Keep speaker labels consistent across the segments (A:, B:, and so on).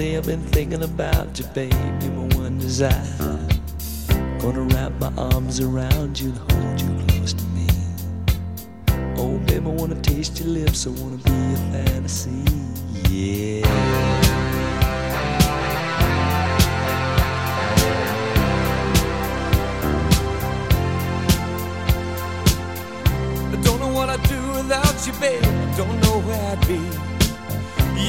A: I've been thinking about you, baby, my one desire. Gonna wrap my arms around you and hold you close to me. Oh, baby, I wanna taste your lips. I wanna be a fantasy. Yeah.
B: I don't know what I'd do without you, babe. I don't know where I'd be.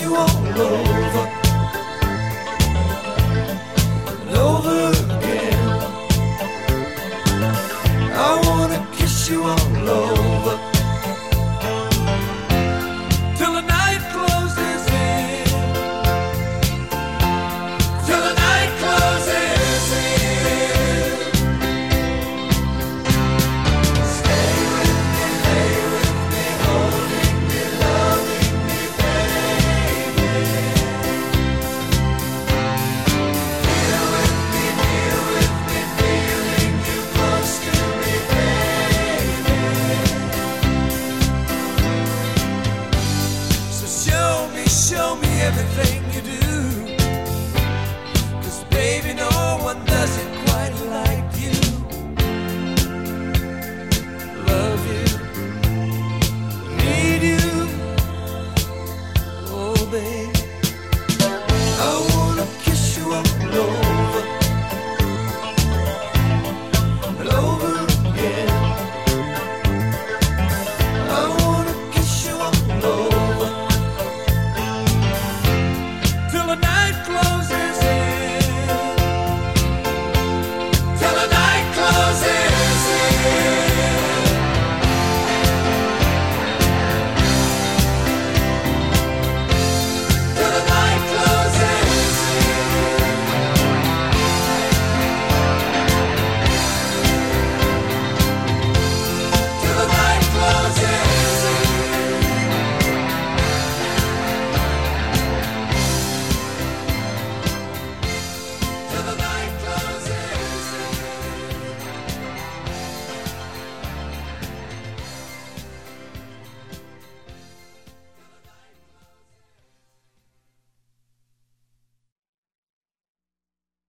B: you all over everything you do.